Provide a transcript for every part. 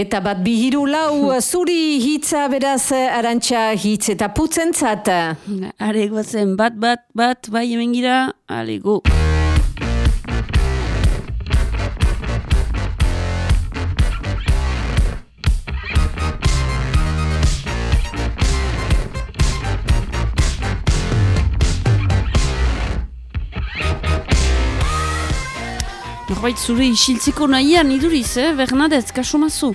Eta bat bihiru lau zuri hitza beraz arantxa hitz eta putzen zat. Are guazen bat bat bat bai hemen gira, ale Norbait zure isiltzeko nahian iduriz, eh? Bernadette, kaso mazu.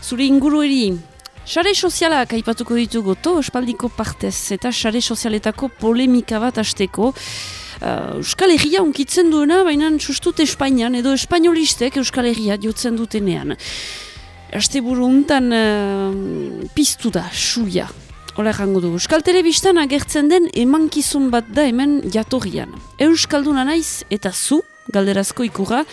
Zure ingurueri. Sare sozialak aipatuko ditugu to, espaldiko partez, eta sare sozialetako polemika bat asteko. Uh, Euskal Herria unkitzen duena, baina sustut Espainian, edo espainolistek Euskal Herria diotzen dutenean. Aste buru untan uh, piztu da, suia. Hola jango du. Euskal Telebistan agertzen den emankizun bat da hemen jatorrian. Euskalduna naiz eta zu, galderazko ikurra,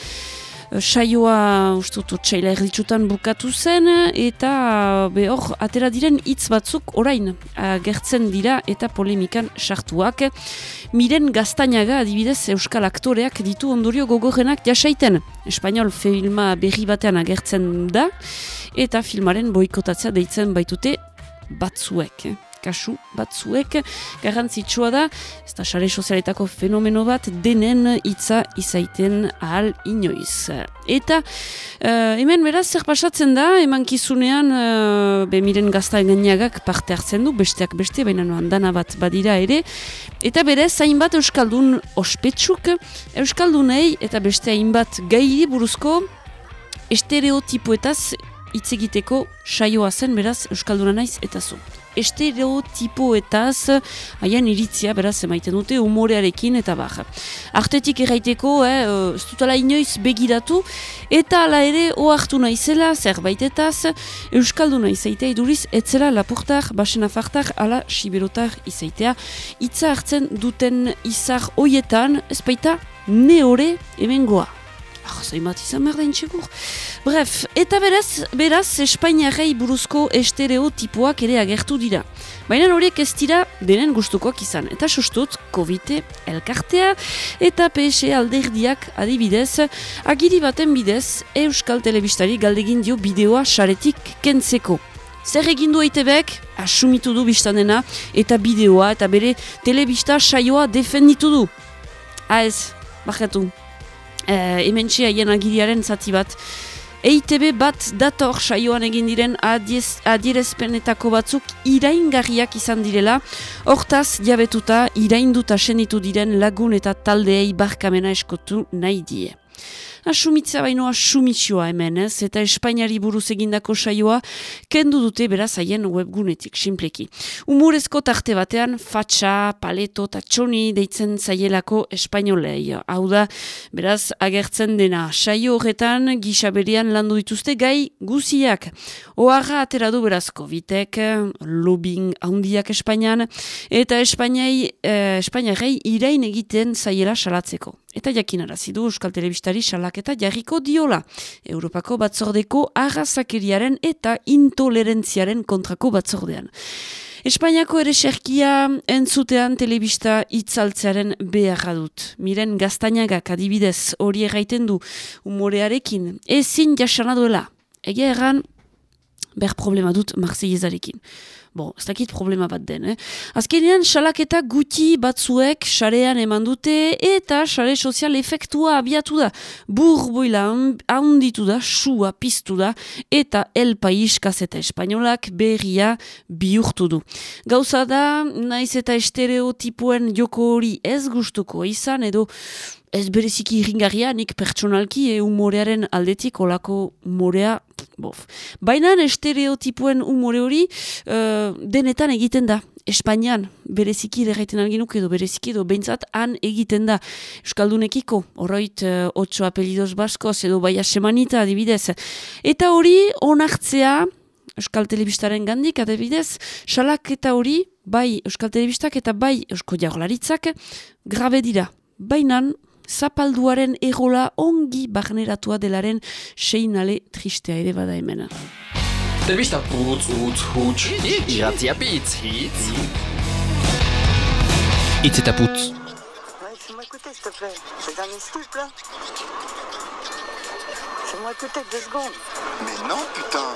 saioa ustut txaila erditsutan bukatu zen eta behor atera diren hitz batzuk orain agertzen dira eta polemikan sartuak. Miren gaztainaga adibidez euskal aktoreak ditu ondorio gogorrenak jasaiten. Espainol filma berri batean agertzen da eta filmaren boikotatzea deitzen baitute batzuek kasu batzuek. Garrantzitsua da, ez da sare sozialetako fenomeno bat denen hitza izaiten ahal inoiz. Eta uh, hemen beraz zer pasatzen da, eman kizunean uh, bemiren gazta gainagak parte hartzen du, besteak beste, baina noan dana bat badira ere, eta berez hainbat Euskaldun ospetsuk, Euskaldunei eta beste hainbat gairi buruzko estereotipoetaz hitz egiteko saioa zen beraz Euskalduna naiz eta zu estereotipoetaz haien iritzia beraz emaiten dute umorearekin eta baja. Artetik erraiteko, eh, ez dutala inoiz begiratu, eta ala ere oartu naizela zerbaitetaz Euskalduna izaitea iduriz, etzela lapurtar, basen afartar, ala siberotar izaitea. Itza hartzen duten izar hoietan, ez baita, neore emengoa. Ah, zaimat izan behar da Bref, eta beraz, beraz, Espainiarrei buruzko estereotipoak ere agertu dira. Baina horiek ez dira denen gustukoak izan. Eta sustut, COVID elkartea eta PS alderdiak adibidez, agiri baten bidez, Euskal Telebistari galdegin dio bideoa saretik kentzeko. Zer egin du eitebek, asumitu du biztanena, eta bideoa eta bere telebista saioa defenditu du. Ha ah, uh, hemen haien agiriaren zati bat. EITB bat dator saioan egin diren adierezpenetako batzuk iraingarriak izan direla, hortaz jabetuta irainduta senitu diren lagun eta taldeei barkamena eskotu nahi die. Asumitza baino asumitxoa hemen, ez? Eta Espainiari buruz egindako saioa kendu dute beraz haien webgunetik, simpleki. Umurezko tarte batean, fatxa, paleto eta txoni deitzen zaielako espainolei. Hau da, beraz, agertzen dena. Saio horretan, gisaberian landu dituzte gai guziak. Oarra atera du beraz COVID-ek, lobbying handiak Espainian, eta Espainiai, eh, Espainiarei irain egiten zaiela salatzeko. Eta jakinarazi du Euskal Telebistari salaketa jarriko diola. Europako batzordeko arrazakeriaren eta intolerentziaren kontrako batzordean. Espainiako ere serkia entzutean telebista itzaltzearen beharra dut. Miren gaztainagak adibidez hori erraiten du umorearekin. Ezin jasana duela. Ege erran, ber problema dut marziezarekin. Bon, ez dakit problema bat den, eh? Azkenean, salaketa guti batzuek sarean eman dute eta sare sozial efektua abiatu da. Burboila handitu da, sua piztu da eta el país kaseta espainolak berria bihurtu du. Gauza da, naiz eta estereotipuen joko hori ez gustuko izan edo ez bereziki irringarria, nik pertsonalki e humorearen aldetik olako morea bof. Baina estereotipuen umore hori uh, denetan egiten da. Espainian, bereziki derraiten alginuk edo bereziki edo behintzat han egiten da. Euskaldunekiko, horroit uh, otso apelidos baskoz edo baia semanita adibidez. Eta hori onartzea, Euskal Telebistaren gandik, adibidez, salak eta hori, bai Euskal Telebistak eta bai Eusko Jaurlaritzak, grabe dira. Bainan, zapalduaren egola ongi barneratua delaren seinale tristea ere bada hemen. Telebista putz, utz, huts, irratzia pitz, hitz. Hitz eta putz. Fais-moi écouter deux secondes. Mais non, putain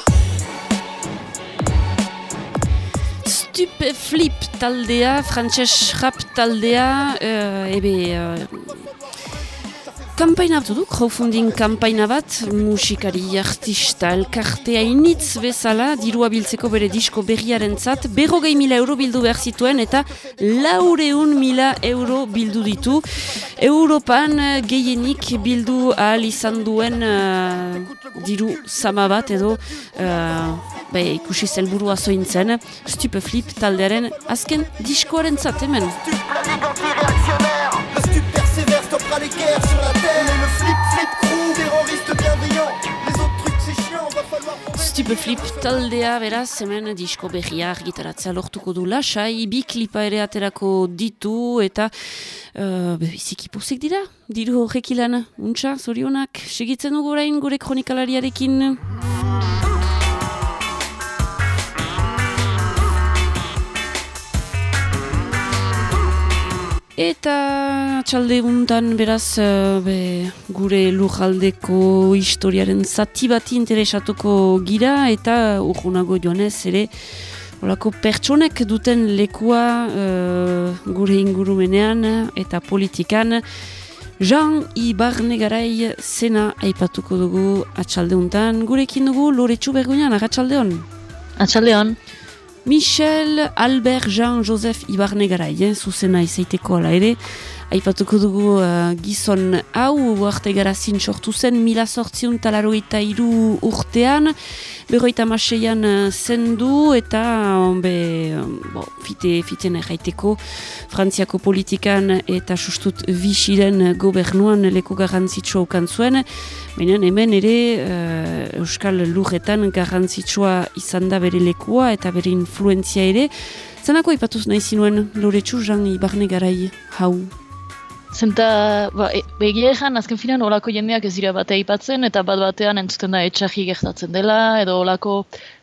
Stupe Flip taldea, frantses rap taldea, euh, ebe, euh, Kampaina hartu du, crowdfunding kampaina bat, musikari, artista, elkartea initz bezala, dirua biltzeko bere disko berriaren zat, berrogei mila euro bildu behar zituen eta laureun mila euro bildu ditu. Europan gehienik bildu ahal izan duen uh, diru sama bat edo uh, be, ikusi zelburua zointzen, Stupeflip taldearen azken diskoaren zat, hemen. Flip taldea beraz hemen disko berria argitaratzea lortuko du lasai, bi klipa ere aterako ditu eta uh, biziki pozik dira, diru horrek ilan, untxa, zorionak, segitzen dugu orain gure kronikalariarekin. Eta txalde guntan beraz eh, be, gure lujaldeko historiaren zati bati interesatuko gira eta urgunago joanez ere olako pertsonek duten lekua uh, gure ingurumenean eta politikan Jean Ibarne garai zena aipatuko dugu atxalde guntan. Gurekin dugu Loretsu Bergoinan, agatxalde hon? Michel Albert Jean Joseph Ibarne garai, eh, zuzena izaiteko ala ere, Aipatuko dugu uh, gizon hau, uarte garazin sortu zen, mila sortziun talaroita iru urtean, berroita maseian uh, zendu eta be, bo, fite, fiten erraiteko. Frantziako politikan eta sustut bisiren gobernuan leko garrantzitsua ukan zuen, baina hemen ere uh, Euskal Lurretan garrantzitsua izan da bere lekua eta bere influenzia ere, Zanako ipatuz nahi zinuen, Loretsu Jean Ibarne garai hau? Zenta, ba, e, begia ezan, azken finan, olako jendeak ez dira batea ipatzen, eta bat batean entzuten da etxaji gertatzen dela, edo olako,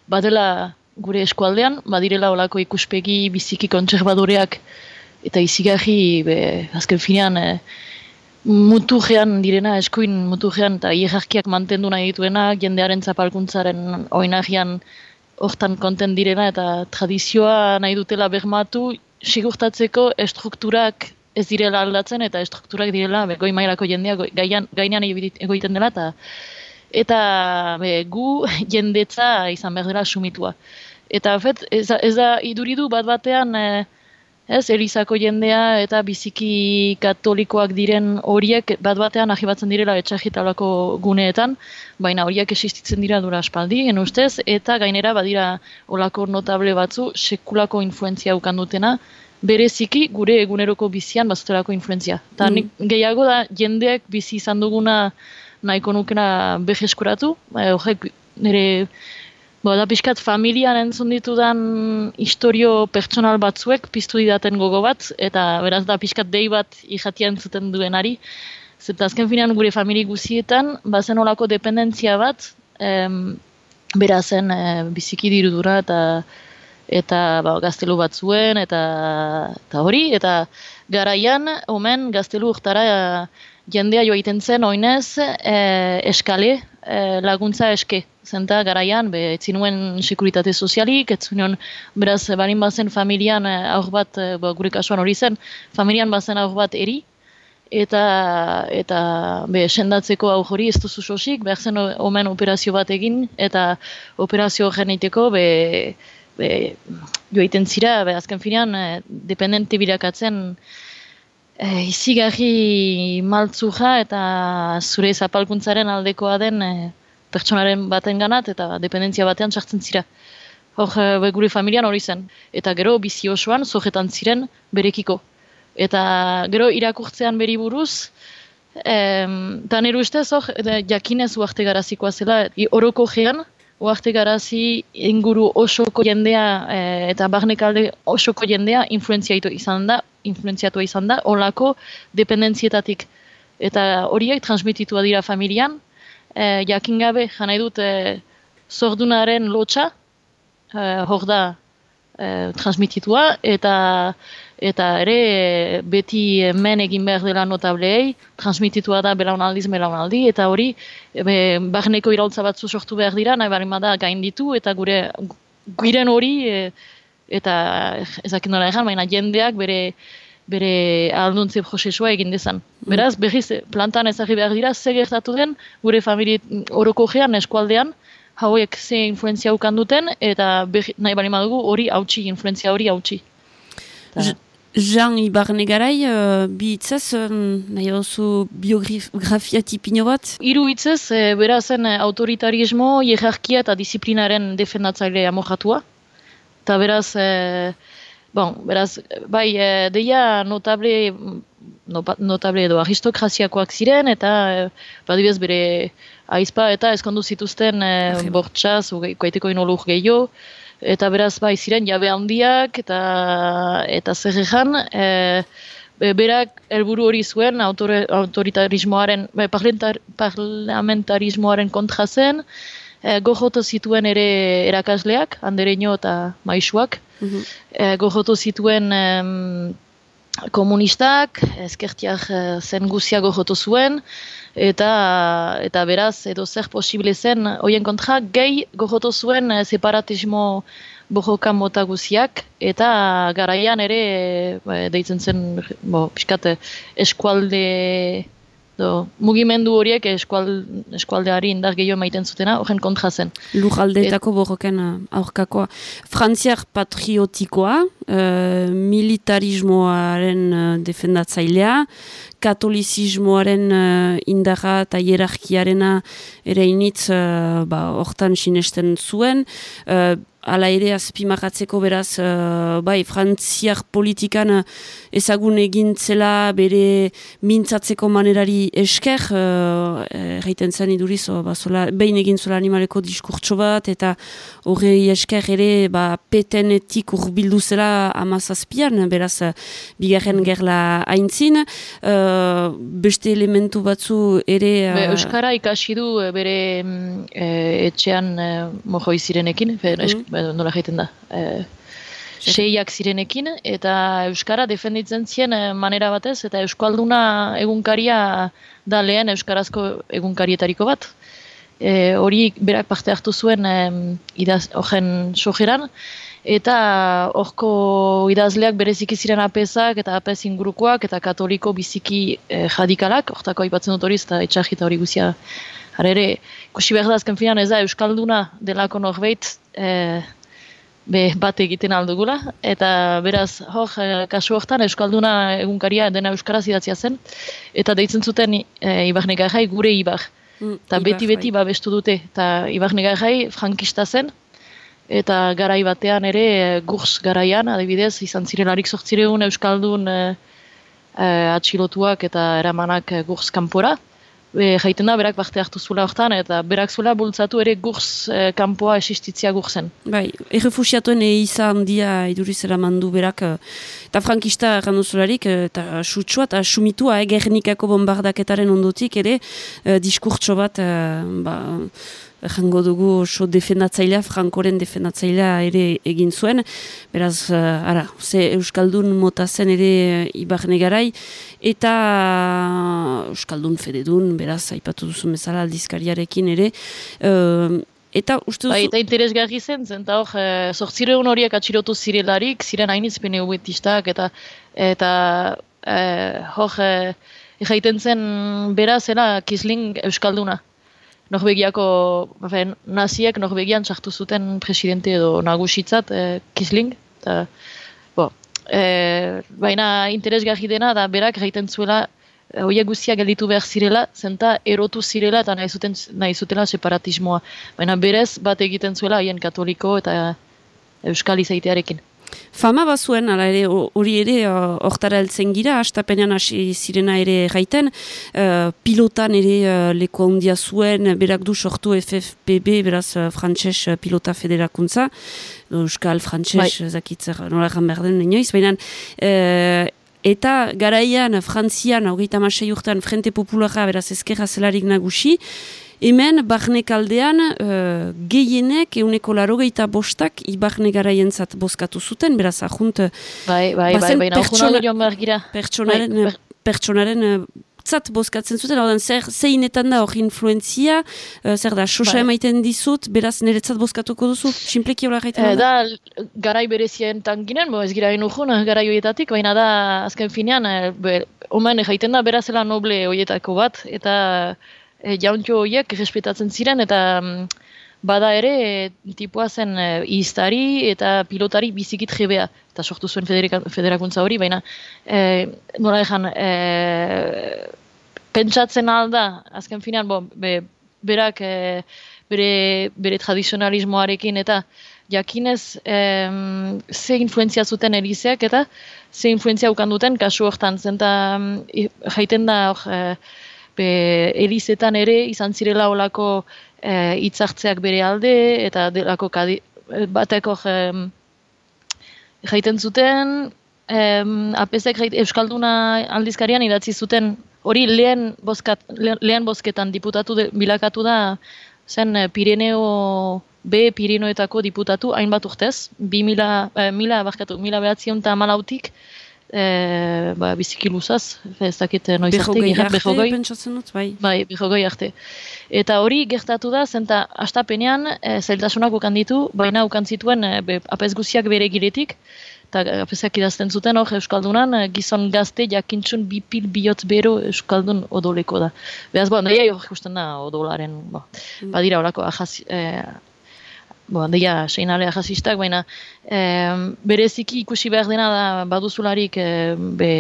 badela gure eskualdean, badirela olako ikuspegi biziki kontserbadoreak, eta izigarri, be, azken finean, e, mutu direna, eskuin mutu gean, eta hierarkiak mantendu nahi dituena, jendearen zapalkuntzaren oinagian hortan konten direna, eta tradizioa nahi dutela bermatu, sigurtatzeko estrukturak ez direla aldatzen eta estrukturak direla be, goi mailako jendea gaian, gainean egoiten dela eta eta be, gu jendetza izan behar dela sumitua. Eta fet, ez, ez da iduridu bat batean e, ez, erizako jendea eta biziki katolikoak diren horiek bat batean ahibatzen direla etxagitalako guneetan, baina horiek existitzen dira dura aspaldi, ustez, eta gainera badira olako notable batzu sekulako influenzia ukandutena, bereziki gure eguneroko bizian bazutelako influenzia. Eta mm. gehiago da jendeak bizi izan duguna nahiko nukena beheskuratu, e, horrek nire Bo, da pixkat familian entzun ditudan historio pertsonal batzuek piztu didaten gogo bat, eta beraz da pixkat dei bat ijatia entzuten duenari. Zeta azken finean gure famili guzietan, bazen olako dependentzia bat, em, berazen e, biziki dirudura eta eta ba, gaztelu bat zuen, eta, eta hori, eta garaian, omen, gaztelu urtara jendea joa iten zen, oinez, e, eskale, e, laguntza eske. Zenta garaian, be, etzinuen sekuritate sozialik, etzinuen, beraz, barin bazen familian, aur bat, ba, gure kasuan hori zen, familian bazen aur bat eri, eta eta be sendatzeko hau hori ez duzu sosik, behar zen omen operazio bat egin, eta operazio geniteko be, e, joaiten zira, be, azken finean, e, dependente birakatzen e, izigarri maltzuja eta zure zapalkuntzaren aldekoa den e, pertsonaren baten ganat eta dependentzia batean sartzen zira. Hor, e, gure familian hori zen. Eta gero, bizi osoan, zohetan ziren berekiko. Eta gero, irakurtzean beri buruz, eta nire ustez, hor, jakinez uarte garazikoa zela, oroko gean, Oarte garazi inguru osoko jendea e, eta barnekalde osoko jendea influenziatu izan da, influenziatu izan da, olako dependentzietatik. Eta horiek transmititua dira familian, e, jakin gabe janai dut e, zordunaren lotxa, e, hor da e, transmititua, eta eta ere beti men egin behar dela notableei, transmititua da belaunaldiz belaunaldi, eta hori be, iraltza batzu sortu behar dira, nahi bari da gain ditu, eta gure guiren hori e, eta ezakin nola egan, baina jendeak bere bere alduntzi prozesua egin dezan. Beraz, behiz, plantan ezagri behar dira, ze gertatu den, gure famili oroko gean, eskualdean, hauek ze influenzia ukan duten, eta behi, nahi bali madugu hori hautsi, influenzia hori hautsi. Jean Ibarne garai, uh, bi hitzez, um, nahi oso biografia tipino bat? Hiru hitzez, e, berazen e, autoritarismo, hierarkia eta disiplinaren defendatzaile amojatua. Eta beraz, e, bon, beraz, bai, e, deia notable, no, notable edo aristokraziakoak ziren, eta e, badibez bere aizpa eta eskondu zituzten e, bortxaz, koaiteko inolur gehiago, eta beraz, bai, ziren jabe handiak, eta, eta zer ejan, e, Be- berak helburu hori zuen autore, autoritarismoaren, parlamentarismoaren kontra zen, e, gojoto zituen ere erakasleak, andereño eta maisuak, Mhm. e, gojoto zituen em, komunistak, ezkertiak e, zen guzia gojoto zuen, eta eta beraz edo zer posible zen hoien kontra gehi gojoto zuen e, separatismo bojoka mota guziak eta garaian ere e, deitzen zen bo, pixkat e, eskualde do, mugimendu horiek eskual, eskualdeari indar gehiago maiten zutena horren kontra zen. Lujaldeetako borroken uh, aurkakoa. Frantziak patriotikoa, uh, militarismoaren uh, defendatzailea, katolizismoaren uh, indarra eta hierarkiarena ere initz uh, ba, hortan sinesten zuen, uh, Hala ere azpimarratzeko beraz, uh, bai, frantziak politikan uh, ezagun egintzela bere mintzatzeko manerari esker, uh, erraiten zen iduriz, o, ba, zola, behin egin zola animaleko diskurtso bat, eta horrei esker ere ba, petenetik urbildu zela amazazpian, beraz, uh, bigarren gerla haintzin, uh, beste elementu batzu ere... Be, uh, Euskara ikasi du bere mm, e, etxean e, zirenekin, fe, Mhm. esk- be, nola jaiten da, e, seiak zirenekin, eta Euskara defenditzen zien e, manera batez, eta Euskalduna egunkaria da lehen Euskarazko egunkarietariko bat. E, hori berak parte hartu zuen e, idaz, horren sojeran, eta horko idazleak bereziki ziren apezak eta apez ingurukoak eta katoliko biziki eh, jadikalak, hortako aipatzen dut hori, eta etxarri hori guzia. Hara ere, ikusi behar da azken finan ez da Euskalduna delako norbait eh, be, bat egiten aldugula, eta beraz, hor, eh, kasu hortan Euskalduna egunkaria dena Euskaraz idatzia zen, eta deitzen zuten e, Ibar Negarrai gure Ibar. mm, Eta Ibar, beti-beti babestu dute, eta Ibar Negarrai frankista zen, eta garai batean ere e, gurs garaian, adibidez, izan zirelarik sortzireun Euskaldun e, e, atxilotuak eta eramanak e, gurs kanpora. E, jaiten da, berak parte hartu zuela hortan, eta berak zuela bultzatu ere gurs e, kanpoa existitzia gurzen. Bai, errefusiatuen eiza handia iduriz eramandu berak, eh, eta frankista erranduzularik, eh, eta sutsua eta sumitua, eh, Gernikako bombardaketaren ondotik ere, eh, diskurtso bat, eh, ba, jango dugu oso defendatzailea, frankoren defendatzailea ere egin zuen, beraz, eh, ara, ze Euskaldun mota zen ere eh, Ibarne garai, eta Euskaldun fededun, beraz, aipatu duzu bezala aldizkariarekin ere, eh, eta uste Bai, duzu... eta interesgarri zen, zen eta hor, e, sortzireun horiek atxilotu zirelarik, ziren hainitz peneuetistak, eta eta e, hor, e, jaiten zen bera zela Kisling Euskalduna. Norvegiako, bafen, naziek Norvegian sartu zuten presidente edo nagusitzat e, Kisling, eta, bo, e, baina interesgarri dena da berak jaiten zuela e, horiek guztiak gelditu behar zirela, zenta erotu zirela eta nahi, zuten, nahi zutela separatismoa. Baina berez bat egiten zuela haien katoliko eta euskal izaitearekin. Fama bazuen, ala ere, ho- hori ere, uh, hortara heltzen gira, astapenean hasi zirena ere gaiten, uh, pilotan ere uh, leku handia zuen, berak du sortu FFPB, beraz, uh, frantses uh, pilota federakuntza, euskal, frantses, Bai. zakitzer, nola egan behar den, inoiz, baina, uh, eta garaian, frantzian, hogeita masai urtean, Frente Populara, beraz, ezkerra zelarik nagusi, Hemen, barnek aldean, uh, gehienek, euneko larogeita bostak, ibarne garaientzat bozkatu zuten, beraz, ahunt, Bai, bai, bai, baina hor pertsona- pertsonaren, Bai, per- pertsonaren eh, nortzat bozkatzen zuten, hau zer zeinetan da hor influenzia, uh, zer da, sosa Bai. emaiten dizut, beraz niretzat bozkatuko duzu, simpleki hola gaiten E, da, garai berezien tanginen, bo ez gira inujun, garai hoietatik, baina da, azken finean, be, omen jaiten da berazela noble hoietako bat, eta e, jauntxo horiek respetatzen ziren, eta mm, bada ere, e, tipua zen e, iztari eta pilotari bizikit jebea, eta sortu zuen federakuntza hori, baina e, nola ezan, e, pentsatzen alda, azken finean, bo, be, berak e, bere, bere tradizionalismoarekin eta jakinez em, ze influenzia zuten elizeak eta ze influenzia ukan duten kasu hortan zen eta jaiten da hor, e, be, elizetan ere izan zirela olako e, hitzartzeak bere alde eta delako kadi, batek hor em, jaiten zuten em, apezek jait, Euskalduna aldizkarian idatzi zuten. Hori lehen, bozkat, lehen, bozketan diputatu de, bilakatu da zen eh, Pirineo B Pirineoetako diputatu hainbat urtez, 2000, eh, mila, mila behatzion eta malautik, eh, ba, biziki luzaz, ez dakit noiz arte, arte, behogei. pentsatzen dut, bai. Bai, behogei arte. Eta hori gertatu da, zenta astapenean e, zailtasunak ukan ditu, baina ukan zituen e, be, apez guztiak bere giretik, eta e, apezak idazten zuten hor Euskaldunan, e, gizon gazte jakintxun bipil bihotz bero Euskaldun odoleko da. Beraz, bo, nahi hor ikusten da odolaren, bo, badira horako ahaz, e, bo, deia seinale ahazistak, baina e, bereziki ikusi behar dena da baduzularik e, be,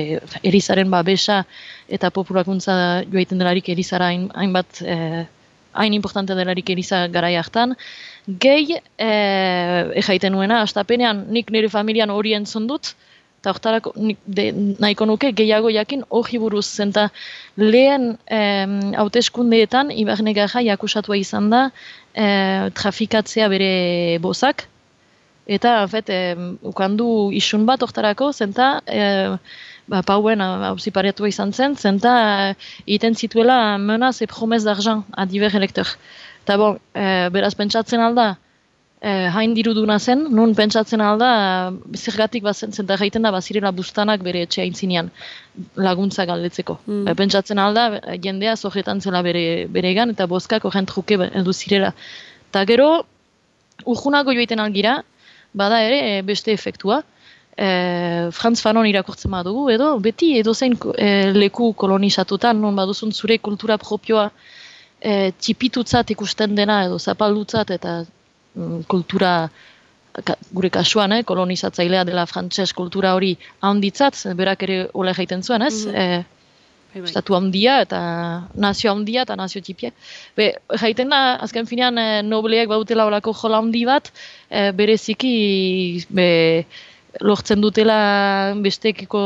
erizaren babesa eta populakuntza joaiten delarik erizara hain, hainbat e, hain importante delarik eriza garai hartan. Gehi, e, ejaiten nuena, astapenean nik nire familian hori entzun dut, eta hortarako nahiko nuke gehiago jakin hori buruz zenta lehen hauteskundeetan Ibarne Garra jakusatua izan da e, trafikatzea bere bozak, eta fet, em, ukandu isun bat hortarako, zenta e, ba, pauen hauziparetua izan zen, zenta e, egiten zituela menaz e promez d'argent a divers electeur. Eta bon, e, beraz pentsatzen alda, e, hain diruduna zen, nun pentsatzen alda, zergatik bazen, zenta gaiten da bazirela bustanak bere etxea intzinean laguntza galdetzeko. Mm. Pentsatzen alda, jendea zojetan zela bere, beregan eta bozkak horren truke heldu zirela. Eta gero, urjunago joiten algira, bada ere e, beste efektua, e, Franz Fanon irakurtzen badugu, edo beti edozein e, leku kolonizatutan, non baduzun zure kultura propioa e, txipitutzat ikusten dena, edo zapaldutzat, eta kultura ka, gure kasuan, eh, kolonizatzailea dela frantses kultura hori handitzat, berak ere hola jaiten zuen, ez? Mhm. E, Bai, bai. estatu handia eta nazio handia eta nazio txipiak. Be, jaiten da, azken finean, e, nobleak bautela olako jola handi bat, e, bereziki be, lortzen dutela bestekiko,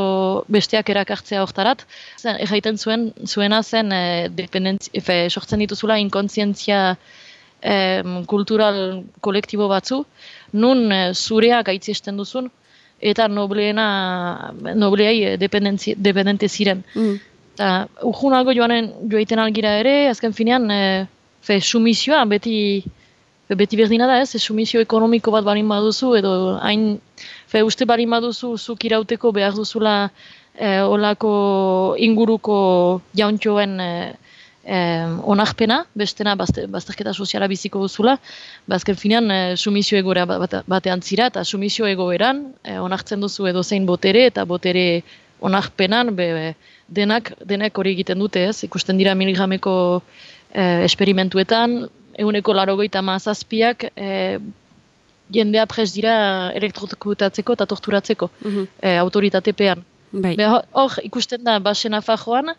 besteak erakartzea hortarat. Zen, e, jaiten zuen, zuena zen, e, efe, sortzen dituzula inkontzientzia em, kultural kolektibo batzu, nun e, zurea gaitziesten duzun, eta nobleena, nobleai e, dependentzi- dependente ziren. Mm. Eta urjunago joanen joaiten algira ere, azken finean, e, fe, sumizioa beti, fe, beti berdina da ez, sumizio ekonomiko bat balin baduzu, edo hain, fe, uste balin baduzu zuk irauteko behar duzula e, olako inguruko jauntxoen e, e, onarpena, bestena bazte, bazterketa soziala biziko duzula, bazken finean e, sumizio egoera bat- bat- batean zira, eta sumizio egoeran e, onartzen duzu edo zein botere, eta botere onarpenan be, be, denak, denak hori egiten dute ez, ikusten dira miligrameko e, esperimentuetan, eguneko larogeita mazazpiak e, jendea pres dira elektrokutatzeko eta torturatzeko Mhm. e, autoritatepean. Bai. Hor, ikusten da basena fajoan,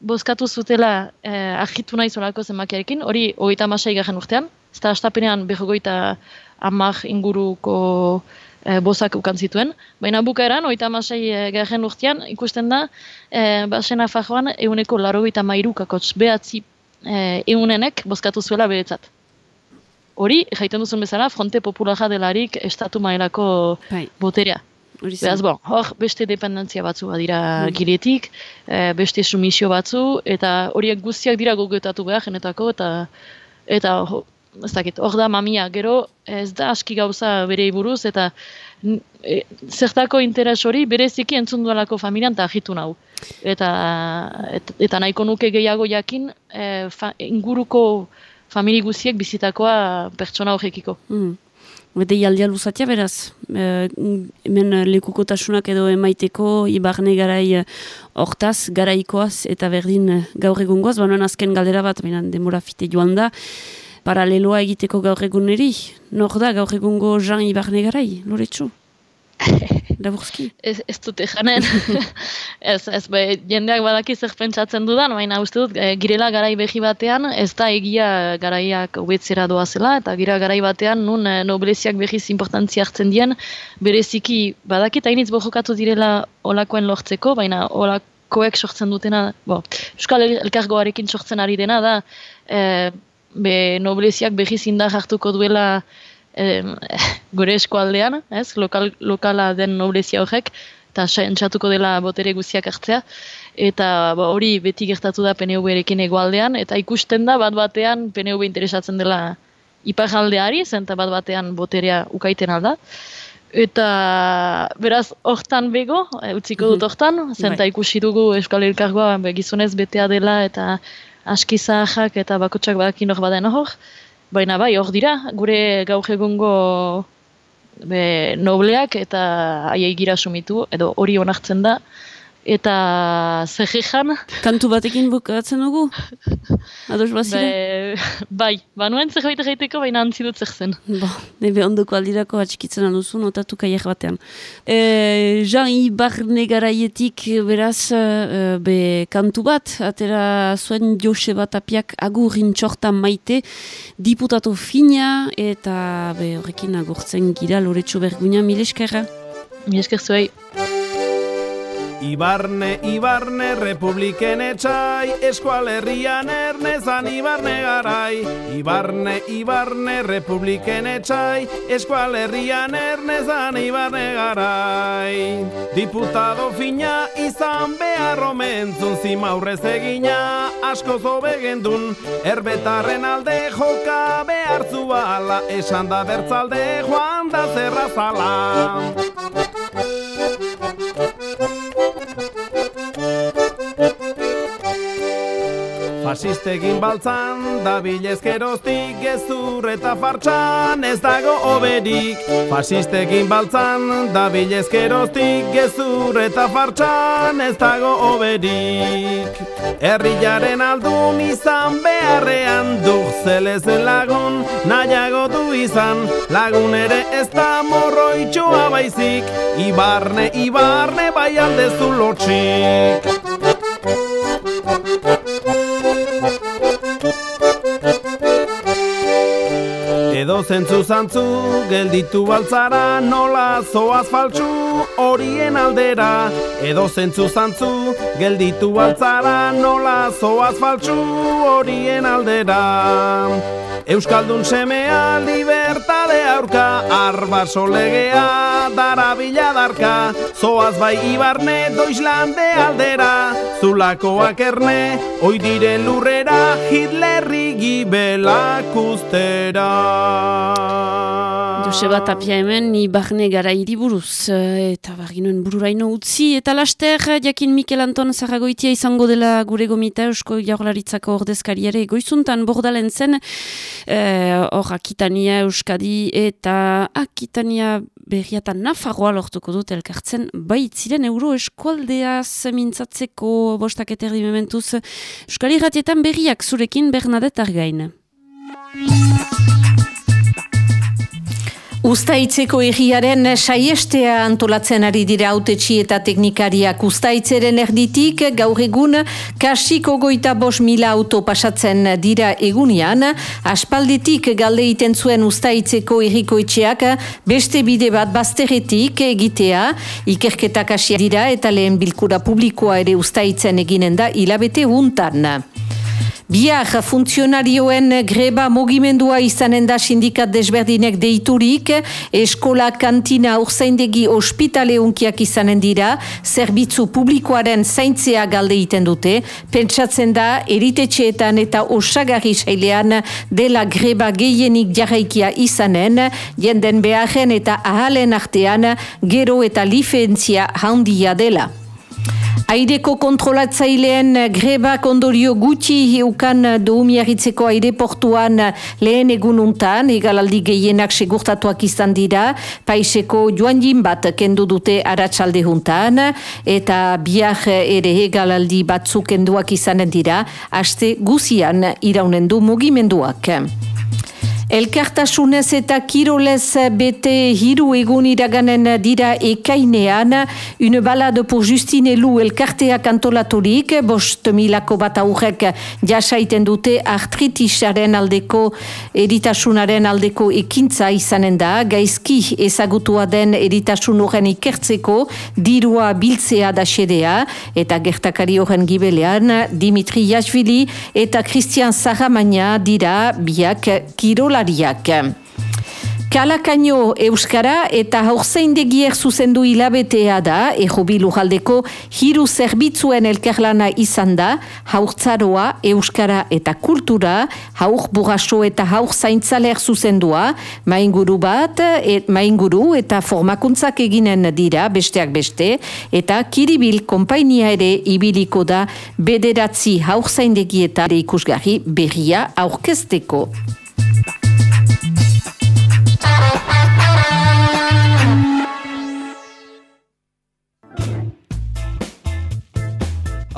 bozkatu zutela eh, argitu nahi zolako zenbakiarekin, hori hogeita amasei garen urtean, ez da astapenean berrogeita amak inguruko eh, bozak ukan zituen, baina bukaeran, hogeita amasei eh, garen urtean, ikusten da, eh, basena fajoan euneko larogeita mairu kakotz behatzi eh, eunenek bozkatu zuela beretzat. Hori, jaiten duzun bezala, fronte populara delarik estatu mailako Bai. boterea. Beraz, bon, hor beste dependentzia batzu badira Mm. giletik, eh, beste sumisio batzu, eta horiek guztiak dira gogetatu behar genetako, eta eta ho- ez dakit, hor da mamia, gero ez da aski gauza bere buruz, eta e, zertako interes hori bereziki entzun duelako familian eta agitu nau. Eta, et, eta nahiko nuke gehiago jakin e, fa, inguruko famili guziek bizitakoa pertsona horrekiko. Mm. Bete jaldia luzatia beraz, e, hemen lekukotasunak edo emaiteko ibarne garai eh, hortaz, garaikoaz eta berdin eh, gaur egungoaz, baina azken galdera bat, baina demora fite joan da, paraleloa egiteko gaur eguneri, nor da gaur egungo Jean Ibarne garai, loretsu? Laburzki. Ez, ez dute janen. ez, ez, be, jendeak badaki zer pentsatzen dudan, baina uste dut, e, girela garai behi batean, ez da egia garaiak hobetzera doazela, eta gira garai batean, nun e, nobleziak behiz importantzia hartzen dien, bereziki badakit hainitz bojokatu direla olakoen lortzeko, baina olakoek sortzen dutena, bo, Euskal El- Elkargoarekin sortzen ari dena da, e, be, nobleziak behiz indar hartuko duela em, gure eskualdean, ez, lokal, lokala den noblezia horrek, eta entzatuko dela botere guztiak hartzea, eta ba, hori beti gertatu da PNV-erekin egoaldean, eta ikusten da bat batean PNV interesatzen dela iparraldeari, zen eta bat batean boterea ukaiten alda. Eta beraz hortan bego, eh, utziko dut hortan, zen eta Bai. ikusi dugu Euskal Elkargoa gizonez betea dela eta aski zahak eta bakotsak badakin hor baden hor. Baina bai, hor dira, gure gaur egungo be, nobleak eta haiei gira sumitu, edo hori onartzen da. Eta zehijan, Kantu batekin bukatzen dugu? Ados bazira? be, bai, banuen zerbait egiteko, baina antzi dut zer zen. Bo, nebe ondoko aldirako atxikitzen duzu notatu kaiak batean. E, Jean Ibarne garaietik beraz e, be kantu bat, atera zuen Joseba Tapiak agurin txortan maite, diputatu fina eta be horrekin agurtzen gira loretsu berguina mileskerra. Mi esker zuei. Ibarne, Ibarne, Republiken etxai, eskualerrian ernezan Ibarne garai. Ibarne, Ibarne, Republiken etxai, eskualerrian ernezan Ibarne garai. Diputado fina izan behar omentzun zimaurrez egina, asko zobe gendun, erbetarren alde joka behar zuala, esan da bertzalde joan da zerrazala. Fasistekin baltzan, da bilezkeroztik gezur eta fartxan ez dago oberik. Fasistekin baltzan, da bilezkeroztik gezur eta fartxan ez dago oberik. Herriaren aldun izan beharrean duk zelezen lagun, nahiago du izan, lagun ere ez da morroitxua baizik, ibarne, ibarne bai aldezu lotxik. Zentzu zantzu, gelditu baltzara, nola zoaz faltsu, horien aldera. Edo zentzu zantzu, gelditu baltzara, nola zoaz faltsu, horien aldera. Euskaldun semea, libertade aurka, arbaso legea, darabila darka. Zoaz bai ibarne, doislande aldera, zulakoak erne, oi diren lurrera, Hitlerri gibelak ustera. Joseba Tapia hemen, ni barne gara buruz. Eh, eta barginoen bururaino utzi, eta laster, jakin Mikel Anton Zaragoitia izango dela gure gomita Eusko Jaurlaritzako ordezkariare goizuntan bordalen zen, eh, hor Akitania Euskadi eta Akitania berriatan Nafarroa lortuko dut elkartzen baitziren euro eskualdeaz mintzatzeko bostak eterdi mementuz. Euskal Irratietan berriak zurekin Bernadette Argain. Uztaitzeko egiaren saiestea antolatzen ari dira autetxi eta teknikariak. Ustaitzeren erditik gaur egun kasiko goita bos mila auto pasatzen dira egunian, aspalditik galde iten zuen ustaitzeko errikoetxeak beste bide bat bazterretik egitea, ikerketak hasia dira eta lehen bilkura publikoa ere ustaitzen eginen da hilabete untan. Biar funtzionarioen greba mugimendua izanen da sindikat desberdinek deiturik, eskola kantina urzaindegi ospitaleunkiak izanen dira, zerbitzu publikoaren zaintzea galde iten dute, pentsatzen da eritetxeetan eta osagarri sailean dela greba gehienik jarraikia izanen, jenden beharren eta ahalen artean gero eta lifentzia handia dela. Aireko kontrolatzaileen greba kondorio gutxi heukan doumiarritzeko aireportuan lehen egununtan, egalaldi gehienak segurtatuak izan dira, paiseko joan bat kendu dute aratsalde juntan, eta biak ere egalaldi batzuk kenduak izanen dira, haste guzian iraunen du mugimenduak. Elkartasunez eta kirolez bete hiru egun iraganen dira ekainean, une balade pour Justine Elu elkartea kantolaturik, bost milako bat aurrek jasaiten dute artritisaren aldeko, eritasunaren aldeko ekintza izanen da, gaizki ezagutua den eritasun horren ikertzeko, dirua biltzea da xedea, eta gertakari horren gibelean, Dimitri Jasvili eta Christian Zahamania dira biak kirola kirolariak. Kalakaino Euskara eta haurzaindegier zuzendu hilabetea da, ejo bilujaldeko hiru zerbitzuen elkarlana izan da, haurtzaroa, Euskara eta kultura, haur buraso eta haur zaintzaler zuzendua, mainguru bat, et, mainguru eta formakuntzak eginen dira, besteak beste, eta kiribil konpainia ere ibiliko da bederatzi haur zaindegi eta ikusgarri berria aurkezteko.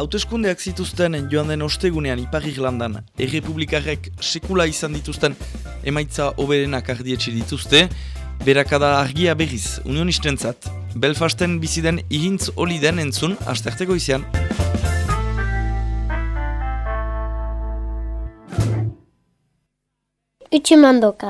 Hauteskundeak zituzten joan den ostegunean Ipar Irlandan errepublikarrek sekula izan dituzten emaitza oberenak ardietxe dituzte, berakada argia berriz unionistentzat, Belfasten biziden ihintz oli den entzun asterteko izan. Utsumandoka.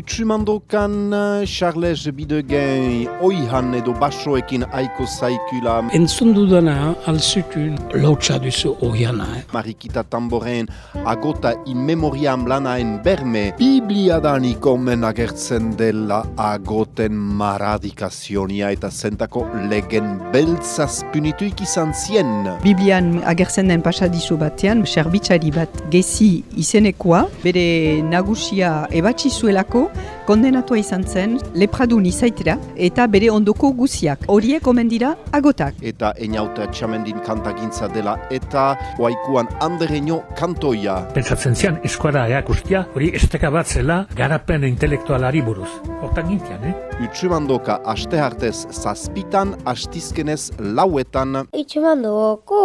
Utsumandokan Charles Bidegen oihan edo basoekin aiko zaikula. Entzun dudana alzukun lotxa duzu oiana. Eh? Marikita Tamboren agota in memoriam lanaen berme. Biblia danikomen agertzen dela agoten maradikazionia eta zentako legen beltzaz punituik izan zien. Biblian agertzen den pasadizu batean, serbitxari bat gezi izenekoa, bere nagusia ebatzi zuelako, kondenatua izan zen lepradun izaitera eta bere ondoko guziak. Horiek omen dira agotak. Eta eniauta txamendin kantagintza dela eta oaikuan andereño kantoia. Pentsatzen zian, eskuara eakustia, hori esteka bat zela garapen intelektualari buruz. Hortan gintian, eh? Utsumandoka aste hartez zazpitan, astizkenez lauetan. Utsumandoko.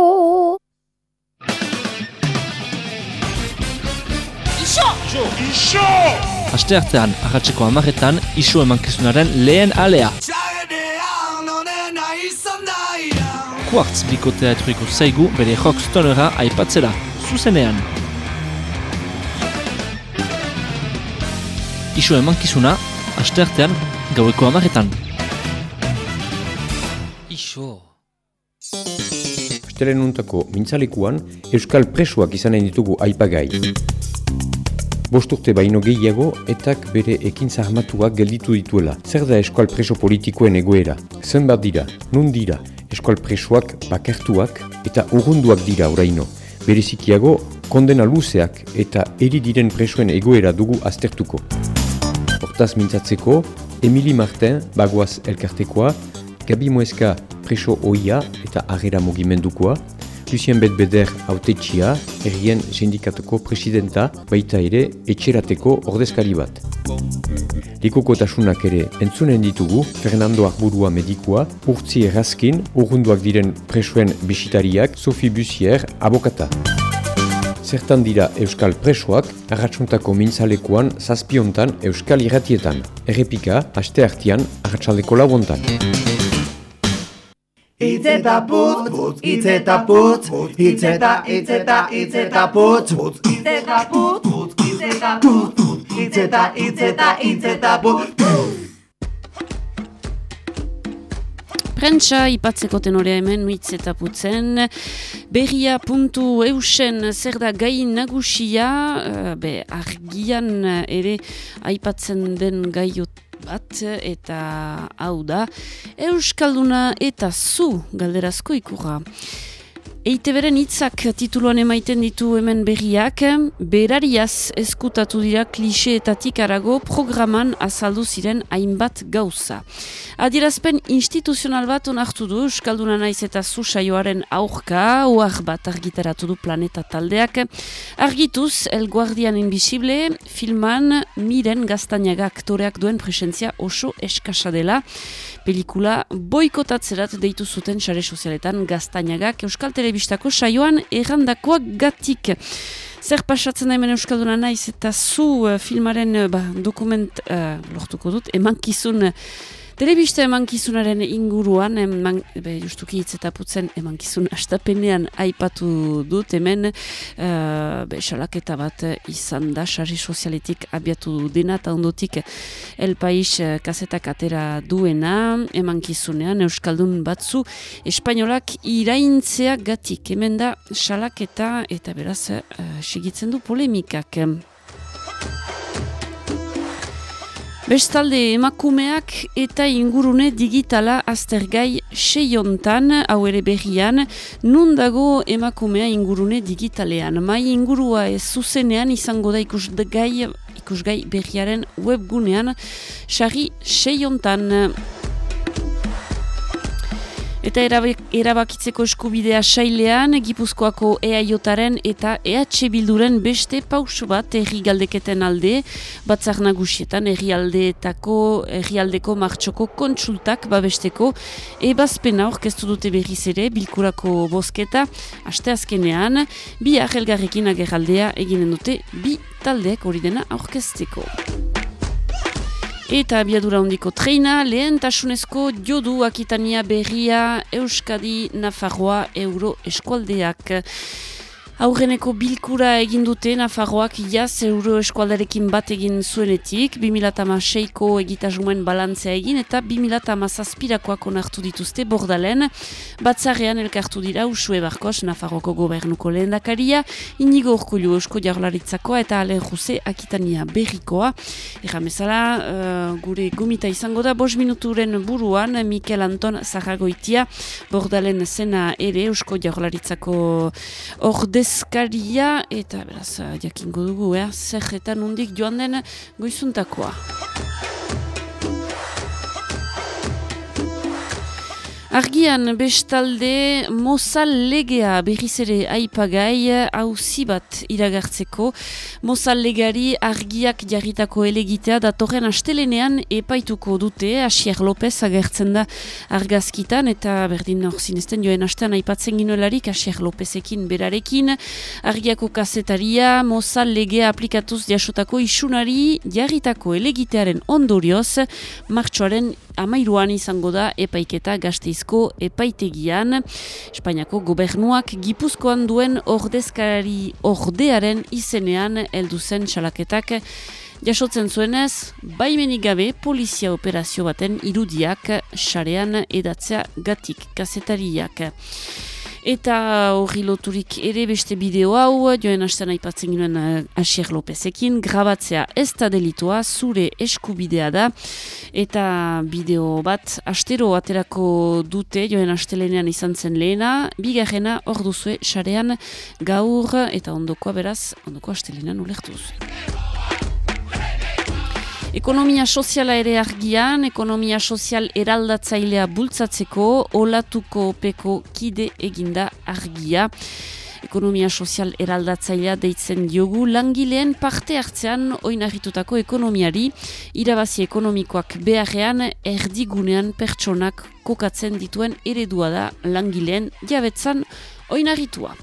Iso! Iso! Iso! Aste artean, ahatzeko amaretan, isu emankizunaren lehen alea. Quartz bikotea eturiko zaigu bere rockstonera aipatzera, zuzenean. Isu emankizuna, aste artean, gaueko amaretan. Iso. Astelen untako mintzalekuan, Euskal Presuak izanen ditugu aipagai. Bosturte baino gehiago, etak bere ekintza armatuak gelditu dituela. Zer da eskual preso politikoen egoera? Zenbat dira, nun dira, eskual presoak bakertuak eta urrunduak dira oraino. Berezikiago, kondena luzeak eta eri diren presoen egoera dugu aztertuko. Hortaz mintzatzeko, Emili Martin, bagoaz elkartekoa, Gabi Moeska preso oia eta agera mugimendukoa, Lucien Betbeder autetxia, errien sindikatuko presidenta, baita ere etxerateko ordezkari bat. Likokotasunak ere entzunen ditugu, Fernando Arburua medikua, urtzi errazkin, urrunduak diren presoen bisitariak, Sophie Bussier, abokata. Zertan dira Euskal Presoak, arratsuntako mintzalekuan, zazpiontan Euskal Irratietan. Errepika, aste hartian, arratsaldeko lauontan. Itz eta putz, putz, itz eta putz, itz eta, itz eta, itz eta putz, putz, itz eta putz, putz, itz eta putz, itz eta, itz eta, itz eta putz, Prentsa, ipatzeko tenorea hemen, nuitz eta putzen. Berria puntu eusen zer da gai nagusia, uh, be, argian ere aipatzen den gaiot bat eta hau da Euskalduna eta zu galderazko ikura. Eite beren hitzak tituluan emaiten ditu hemen berriak, berariaz eskutatu dira kliseetatik arago programan azaldu ziren hainbat gauza. Adierazpen instituzional bat onartu du Euskalduna naiz eta saioaren aurka, oar bat argitaratu du planeta taldeak. Argituz, El Guardian Invisible, filman miren gaztainaga aktoreak duen presentzia oso eskasa dela. Pelikula boikotatzerat deitu zuten sare sozialetan gaztainagak Euskal Tele telebistako saioan errandakoak gatik. Zer pasatzen da hemen Euskalduna naiz eta zu uh, filmaren uh, ba, dokument uh, lortuko dut, emankizun Telebista emankizunaren inguruan, eman, be, justuki hitz eta putzen emankizun astapenean aipatu dut, hemen uh, be, salaketa bat izan da, sari sozialetik abiatu dena, eta ondotik El Pais uh, kasetak atera duena, emankizunean, Euskaldun batzu, Espainolak iraintzea gatik, hemen da salaketa eta beraz uh, segitzen du polemikak. Bestalde emakumeak eta ingurune digitala aztergai seiontan, hau ere berrian, nun emakumea ingurune digitalean. Mai ingurua ez zuzenean izango da ikusgai, ikusgai berriaren webgunean, sari seiontan. Eta erabakitzeko eskubidea sailean, Gipuzkoako EAJaren eta EH Bilduren beste pausu bat erri galdeketen alde, batzar nagusietan erri aldeetako, erri aldeko martxoko kontsultak babesteko, ebazpena orkestu dute berriz ere, bilkurako bosketa, aste azkenean, bi ahelgarrekin agerraldea eginen dute, bi taldeek hori dena orkesteko. Eta abiadura hondiko treina, lehen tasunezko jodu akitania berria Euskadi Nafarroa Euro Eskualdeak. Aurreneko bilkura egin dute Nafarroak jaz euro eskualdarekin bat egin zuenetik, 2006ko egitasmoen balantzea egin eta 2006koak onartu dituzte bordalen, batzarrean elkartu dira Usue Barkos, Nafarroko gobernuko lehen dakaria, inigo orkulu eusko jarlaritzakoa eta ale juse akitania berrikoa. Erramezala, uh, gure gomita izango da, bos minuturen buruan, Mikel Anton Zaragoitia, bordalen zena ere eusko jarlaritzako orde ordezkaria eta beraz jakingo dugu, eh? zer joan den goizuntakoa. Argian bestalde Mozal legea berriz ere aipagai hauzi bat iragartzeko. Mozal legari argiak jarritako elegitea datorren astelenean epaituko dute. Asier López agertzen da argazkitan eta berdin hor zinezten joen astean aipatzen ginoelarik Asier Lópezekin berarekin. Argiako kasetaria Mozal legea aplikatuz jasotako isunari jarritako elegitearen ondorioz martxoaren amairuan izango da epaiketa gazteizko epaitegian. Espainiako gobernuak gipuzkoan duen ordezkari ordearen izenean heldu zen txalaketak jasotzen zuenez, baimenik gabe polizia operazio baten irudiak sarean edatzea gatik kazetariak. Eta hori loturik ere beste bideo hau, joen hasten aipatzen ginen uh, Asier Lopezekin, grabatzea ez da delitua, zure eskubidea da, eta bideo bat astero aterako dute, joen astelenean izan zen lehena, bigarrena hor duzue xarean gaur, eta ondokoa beraz, ondokoa astelenean ulertu duzue. Ekonomia soziala ere argian, ekonomia sozial eraldatzailea bultzatzeko, olatuko peko kide eginda argia. Ekonomia sozial eraldatzailea deitzen diogu langileen parte hartzean oinarritutako ekonomiari, irabazi ekonomikoak beharrean erdigunean pertsonak kokatzen dituen eredua da langileen jabetzan oinarritua.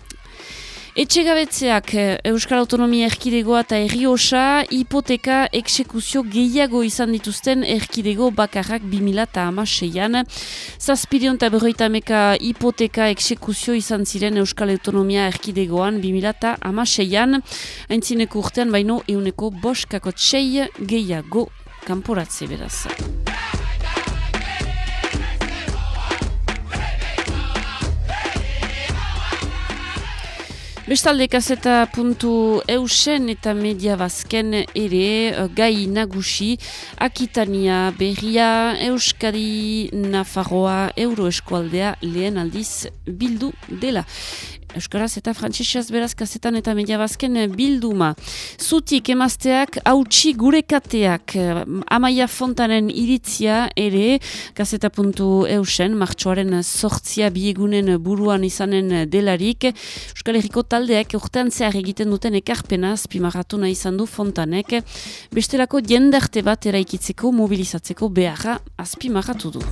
Etxegabetzeak eh, Euskal Autonomia Erkidegoa eta Erriosa hipoteka eksekuzio gehiago izan dituzten Erkidego bakarrak 2006an. Zazpirion eta berroita meka hipoteka eksekuzio izan ziren Euskal Autonomia Erkidegoan 2006an. Haintzineko urtean baino euneko boskako txei gehiago kanporatze beraz. Bestalde kaseta puntu eusen eta media bazken ere eh, gai nagusi Akitania berria Euskadi Nafarroa Euroeskualdea lehen aldiz bildu dela. Euskaraz eta frantsesez beraz kazetan eta media bazken bilduma. Zutik emazteak hautsi gure kateak. Amaia Fontanen iritzia ere gazeta puntu eusen, martxoaren sortzia biegunen buruan izanen delarik. Euskal Herriko taldeak urtean zehar egiten duten ekarpena azpimarratu nahi izan du Fontanek. Bestelako jendarte bat eraikitzeko mobilizatzeko beharra azpimarratu du.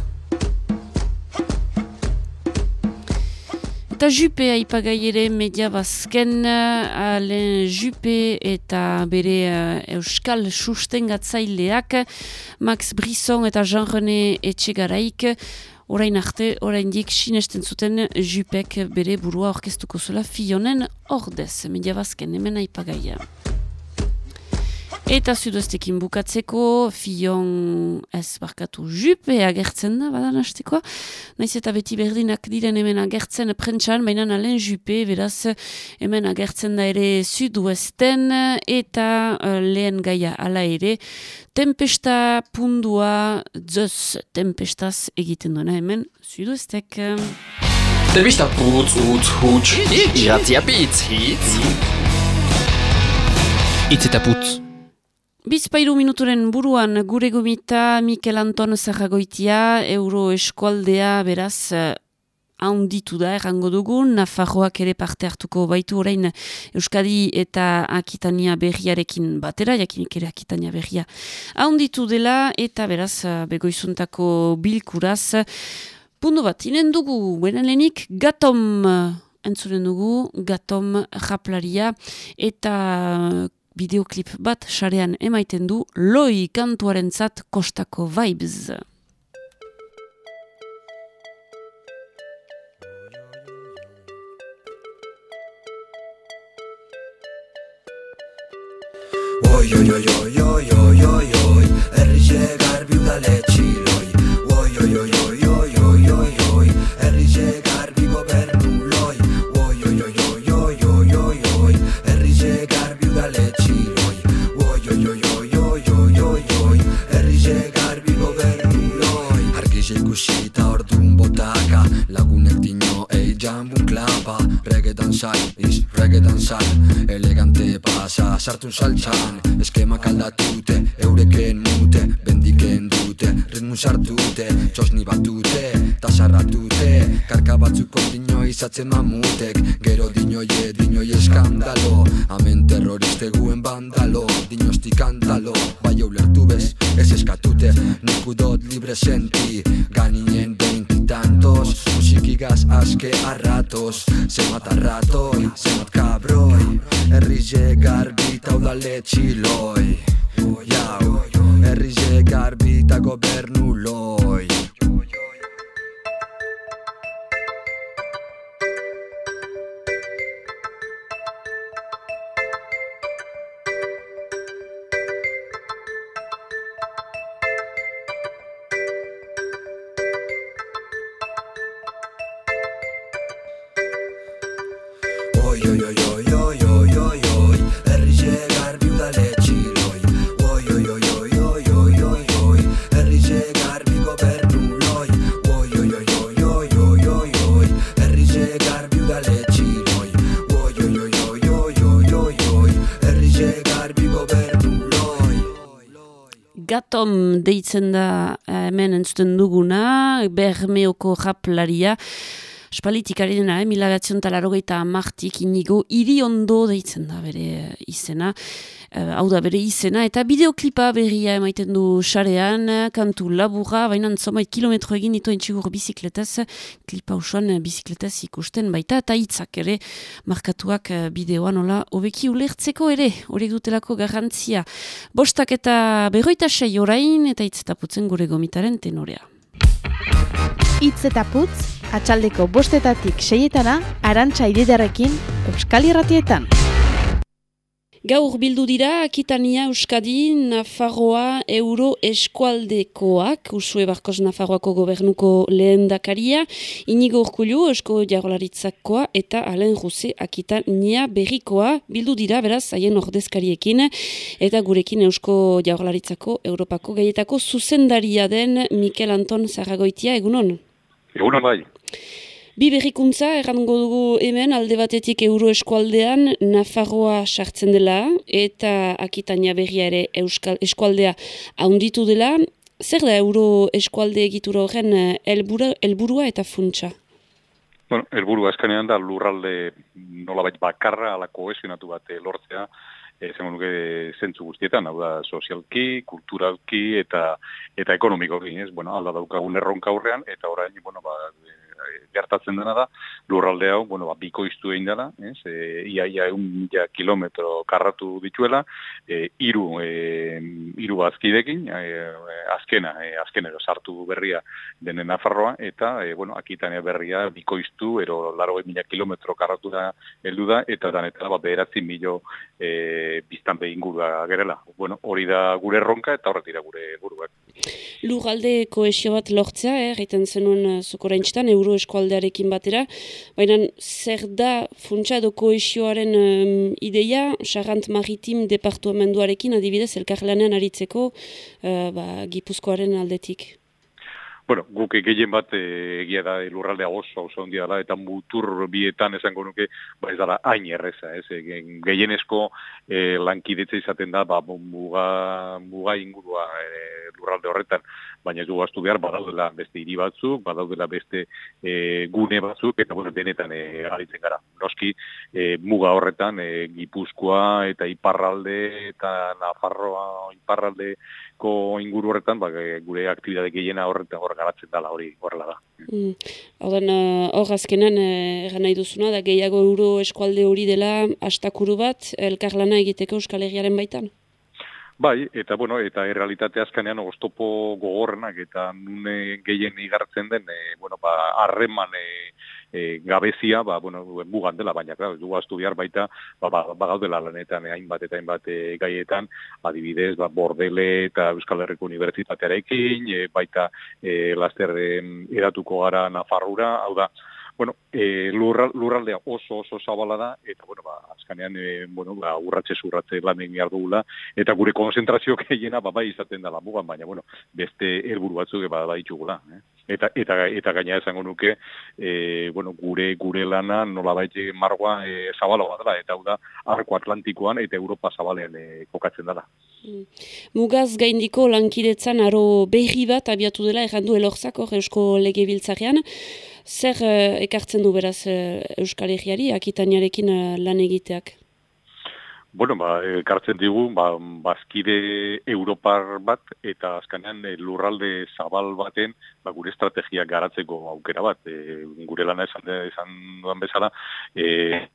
Eta jupe aipagai ere media bazken, alen jupe eta bere uh, euskal sustengatzaileak, Max Brisson eta Jean-René Etxegaraik, orain arte, orain dik, sinesten zuten jupek bere burua orkestuko zula fionen ordez, media bazken, hemen aipagaia. Eta zuduestekin bukatzeko, fion ez barkatu jupe agertzen da, badan hastekoa. Naiz eta beti berdinak diren hemen agertzen prentxan, baina alen jupe, beraz hemen agertzen da ere zuduesten eta uh, lehen gaia ala ere. Tempesta pundua, zuz tempestaz egiten duena hemen zuduestek. Tempesta putz, utz, hutz, iratzia pitz, hitz. Itz eta putz. Bizpairu minuturen buruan gure gomita Mikel Anton Zerragoitia, Euro Eskualdea beraz haunditu da errango dugu, Nafarroak ere parte hartuko baitu orain Euskadi eta Akitania berriarekin batera, jakinik ere Akitania berria haunditu dela eta beraz begoizuntako bilkuraz. Pundu bat, inen dugu, benen lehenik, gatom entzuren dugu, gatom japlaria eta bideoklip bat sarean emaiten du loi kantuaren zat kostako vibes. Oi, oi, oi, oi, oi, oi, sartu saltxan, eskemak aldatute, eureken mute, bendiken dute, ritmu sartute, txosni batute, tasarratute, karka batzuko dino izatzen mamutek, Gatom deitzen da eh, hemen entzuten duguna, bermeoko japlaria, Spalitik ari dena, eh, mila batzion talarogeita amartik inigo iri ondo deitzen da bere izena, eh, hau da bere izena, eta bideoklipa berria emaiten du xarean, kantu laburra, baina zomait kilometro egin ditu entxigur bizikletaz, klipa usuan bizikletaz ikusten baita, eta hitzak ere markatuak eh, bideoan nola hobeki ulertzeko ere, hori dutelako garrantzia. Bostak eta berroita sei orain, eta hitzetaputzen gure gomitaren tenorea. Itz eta putz, atxaldeko bostetatik seietana, arantxa ididarekin, Euskal Irratietan. Gaur bildu dira, Akitania, Euskadi, Nafarroa, Euro Eskualdekoak, Usue Barkos Nafarroako gobernuko lehen dakaria, Inigo Urkulu, Eusko Jaurlaritzakoa, eta Alen Jose Akitania berrikoa, bildu dira, beraz, haien ordezkariekin, eta gurekin Eusko Jaurlaritzako, Europako gaietako zuzendaria den Mikel Anton Zaragoitia, egunon? Egunon bai. Bi berrikuntza, errango dugu hemen, alde batetik euro eskualdean, Nafarroa sartzen dela, eta Akitania berria ere Euskal eskualdea haunditu dela. Zer da euro eskualde egitura horren eh, helburua eta funtsa? Bueno, helburua eskanean da lurralde nolabait bakarra ala kohesionatu bat eh, lortzea, ezen nuke zentzu guztietan, hau da sozialki, kulturalki eta eta ekonomikoki, ez? Bueno, alda daukagun erronka aurrean eta orain, bueno, ba, gertatzen dena da, lurralde hau, bueno, ba, bikoiztu egin dela, ez? E, ia, ia, egun mila kilometro karratu dituela, e, iru, e, iru azkidekin, e, azkena, e, azkena sartu berria denen Nafarroa, eta, e, bueno, akitania berria bikoiztu, ero laro mila kilometro karratu da heldu da, eta danetara, ba, beheratzi milo e, biztanbe ingurua gerela. Bueno, hori da gure erronka, eta horret dira gure buruak. Lurralde kohesio bat lortzea, eh, egiten zenuen uh, zukoraintzitan, euro eskualdearekin batera, baina zer da funtsa edo kohesioaren um, ideia, Charant Maritim departuamenduarekin adibidez elkarlanean aritzeko uh, ba, Gipuzkoaren aldetik. Bueno, guk gehien bat eh, egia da lurraldea oso oso handia da eta mutur bietan esango nuke ba ez dara hain erreza, ez? E, gehienezko eh, lankidetza izaten da ba muga muga ingurua eh, lurralde horretan, baina dugu astu behar badaudela beste hiri batzuk, badaudela beste eh, gune batzuk eta bueno, denetan eh, aritzen gara. Noski eh, muga horretan eh, Gipuzkoa eta Iparralde eta Nafarroa Iparraldeko inguru horretan ba, gure aktibitate gehiena horretan hor garatzen dela hori horrela da. Mm. Uh, hor azkenan, uh, egan nahi duzuna, da gehiago euro eskualde hori dela astakuru bat, elkarlana egiteko Euskal Herriaren baitan? Bai, eta bueno, eta errealitate azkenean oztopo gogorrenak eta nune gehien igartzen den, e, bueno, ba, harreman e, e, gabezia, ba, bueno, mugan dela, baina, claro, dugu astu behar baita, ba, ba, ba gaudela lanetan, e, hainbat eta hainbat e, gaietan, adibidez, ba, Bordele eta Euskal Herriko Unibertsitatearekin, e, baita e, laster e, edatuko gara Nafarrura, hau da, bueno, e, lurra, lurraldea oso oso zabala da, eta, bueno, ba, azkanean, e, bueno, ba, urratxe zurratxe lan egin behar dugula, eta gure konzentrazio gehiena, ba, bai izaten dela mugan, baina, bueno, beste helburu batzuk, ba, bai txugula, eh? Eta, eta, eta gaina esango nuke, e, bueno, gure gure lana nola baite margoa e, zabaloa dela, eta hau da, arko atlantikoan eta Europa zabalean e, kokatzen dela. Mugaz gaindiko lankidetzan aro berri bat abiatu dela errandu elorzak hor Eusko Legebiltzarrean. Zer eh, ekartzen du beraz eh, Euskal Herriari, akitaniarekin eh, lan egiteak? Bueno, ba, ekartzen digu, ba, bazkide Europar bat, eta azkanean e, lurralde zabal baten, ba, gure estrategia garatzeko aukera bat. E, gure lana esan, esan duan bezala, e,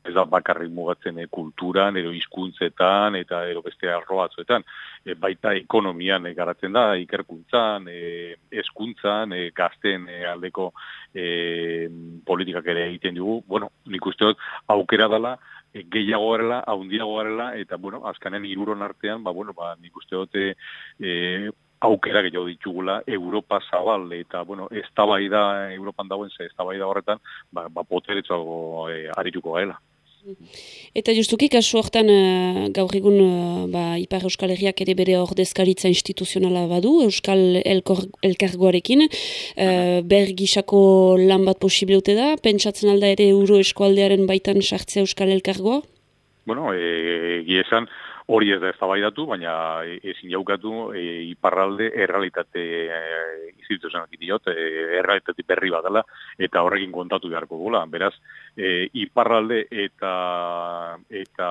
ez da bakarrik mugatzen e, kulturan, edo hizkuntzetan eta edo beste arroatzuetan. E, baita ekonomian e, garatzen da, ikerkuntzan, e, eskuntzan, e, gazten e, aldeko e, politikak ere egiten dugu. Bueno, nik uste aukera dela, gehiago garela, haundiago garela, eta, bueno, azkanen iruron artean, ba, bueno, ba, nik uste dute e, aukera gehiago ditugula Europa zabal, eta, bueno, ez da Europan dagoen ze, ez da horretan, ba, ba poteretzoago e, arituko gaela. Eta justuki, kasu hortan uh, gaur egun uh, ba, Ipar Euskal Herriak ere bere ordezkaritza instituzionala badu, Euskal Elkor, Elkargoarekin, uh, ber gisako lan bat posible da, pentsatzen alda ere euro eskualdearen baitan sartzea Euskal Elkargoa? Bueno, e, esan, hori ez da eztabaidatu, baina ezin jaukatu e, iparralde errealitate e, instituzionak diot, e, errealitate berri bat dela, eta horrekin kontatu beharko gula. Beraz, e, iparralde eta eta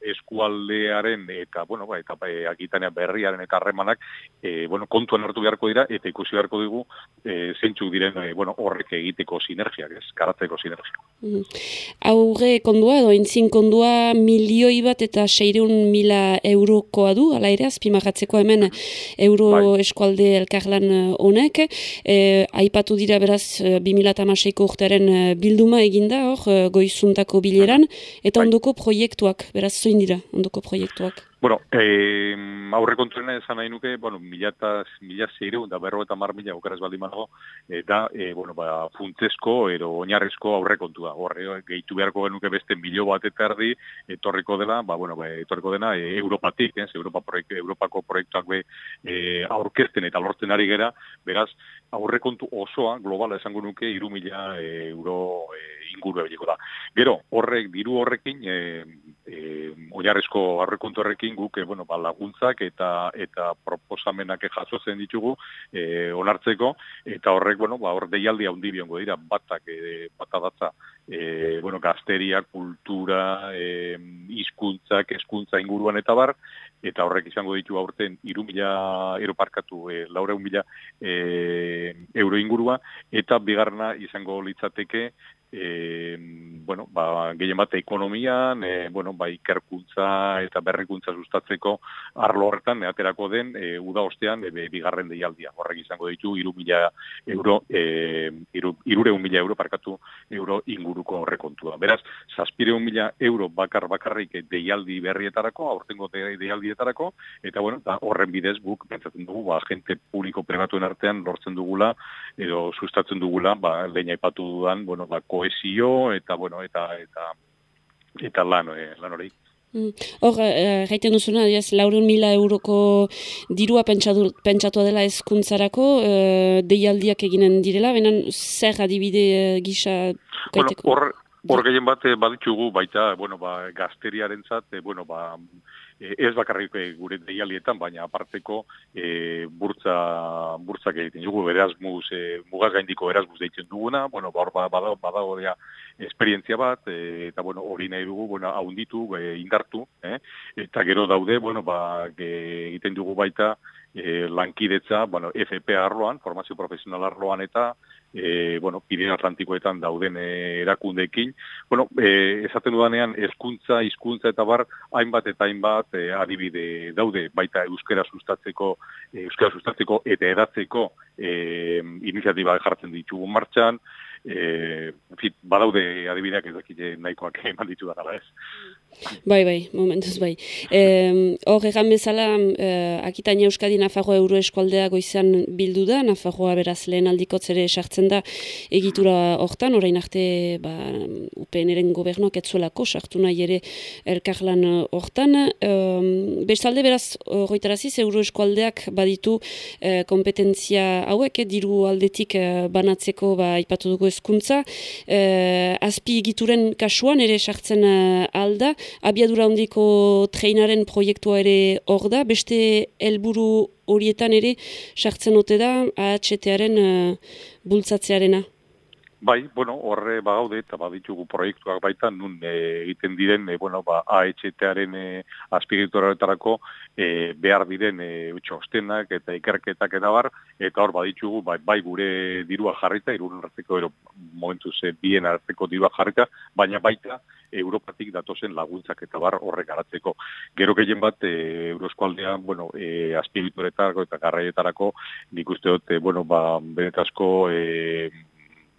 eskualdearen eta bueno ba eta e, akitania berriaren eta harremanak e, bueno kontuan hartu beharko dira eta ikusi beharko dugu e, zeintzuk diren e, bueno horrek egiteko sinergiak ez garatzeko sinergia mm. aurre kondua edo intzin kondua milioi bat eta 600 mila eurokoa du ala ere azpimarratzeko hemen euro bai. eskualde elkarlan honek e, aipatu dira beraz 2016ko urtearen bilduma eginda hor goizuntako bileran eta bai. ondoko proiektuak beraz zoin dira ondoko proiektuak? Bueno, eh, aurrekontuen esan nahi nuke, bueno, mila eta mila zeiru, da berro eta mar mila okeraz baldin manago, eta, e, bueno, ba, funtzesko, ero oinarrezko aurrekontua. Horre, gehitu beharko genuke beste milio bat eta erdi, etorriko dela, ba, bueno, ba, etorriko dena, e, Europatik, eh, Europa proiektu, Europako proiektuak be, e, aurkezten eta lortzen ari gera, beraz, aurrekontu osoa, globala esango nuke, iru mila e, euro e, inguru ebiliko da. Gero, horrek, diru horrekin, e, e, oinarrezko aurrekontu horrekin, guk e, bueno, ba, laguntzak eta eta proposamenak jasotzen ditugu e, onartzeko eta horrek bueno ba hor deialdi handi biongo dira batak e, bata datza e, bueno gazteria kultura e, hizkuntzak hezkuntza inguruan eta bar eta horrek izango ditu aurten 3000 euro parkatu e, 400000 e, euro ingurua. Eta bigarna izango litzateke e, bueno, ba, gehien bat ekonomian, e, bueno, ba, ikerkuntza eta berrikuntza sustatzeko arlo horretan, aterako den, e, uda ostean, e, bigarren deialdia. Horrek izango ditu, iru mila euro, e, iru, irure mila euro, parkatu euro inguruko horrekontua. Beraz, zazpire mila euro bakar bakarrik deialdi berrietarako, aurtengo de, deialdietarako, eta bueno, da, horren bidez guk, pentsatzen dugu, ba, gente publiko privatuen artean lortzen dugula, edo sustatzen dugula, ba, leina ipatu dudan, bueno, ba, koesio eta bueno eta eta eta lan eh, lan hori. Mm. Hor, eh, gaiten duzuna, diaz, laurun mila euroko dirua pentsatu, pentsatu dela ezkuntzarako, eh, deialdiak eginen direla, benen zer adibide eh, gisa gaiteko? Bueno, hor, hor gehien bat baditugu baita, bueno, ba, gazteriaren zat, bueno, ba, e, ez bakarrik e, gure deialietan, baina aparteko e, burtza, burtzak egiten dugu, Erasmus, e, mugaz gaindiko Erasmus deitzen duguna, bueno, ba, ba, badago, badago dea esperientzia bat, e, eta bueno, hori nahi dugu, bueno, haunditu, e, indartu, eh? eta gero daude, bueno, ba, egiten dugu baita, e, lankidetza, bueno, FP arloan, formazio profesional arloan eta e, bueno, Pirineo Atlantikoetan dauden e, erakundeekin. Bueno, e, esaten dudanean, eskuntza, hizkuntza eta bar, hainbat eta hainbat e, adibide daude, baita euskera sustatzeko, e, euskera sustatzeko eta edatzeko e, iniziatiba jartzen ditugu martxan, e, en badaude adibideak ez dakite nahikoak eman ditu da ez. Bai, bai, momentuz bai. Hor, egan bezala, eh, Akitania Euskadi Nafarroa Euro Eskualdea goizan bildu da, Nafarroa beraz lehen aldikotzere sartzen da egitura hortan, orain arte ba, UPN-eren gobernuak etzuelako sartu nahi ere elkarlan hortan. Eh, bestalde beraz, goitaraziz, Euro Eskualdeak baditu eh, kompetentzia hauek, eh, diru aldetik eh, banatzeko ba, ipatu dugu hezkuntza eh, azpi egituren kasuan ere sartzen alda, abiadura handiko treinaren proiektua ere hor da, beste helburu horietan ere sartzen ote da AHT-aren uh, bultzatzearena. Bai, bueno, horre bagaude eta baditugu proiektuak baita nun e, egiten diren e, bueno, ba, AHT-aren e, azpigitoraretarako e, behar diren e, txostenak eta ikerketak eta bar, eta hor baditugu bai, bai gure dirua jarrita, irun arteko, ero, momentu ze bien arteko dirua jarrita, baina baita Europatik datozen laguntzak eta bar horrek garatzeko. Gero gehien bat, e, Euroskualdea, bueno, e, azpigitoretarako eta garraietarako, nik uste dut, e, bueno, ba, benetazko, e,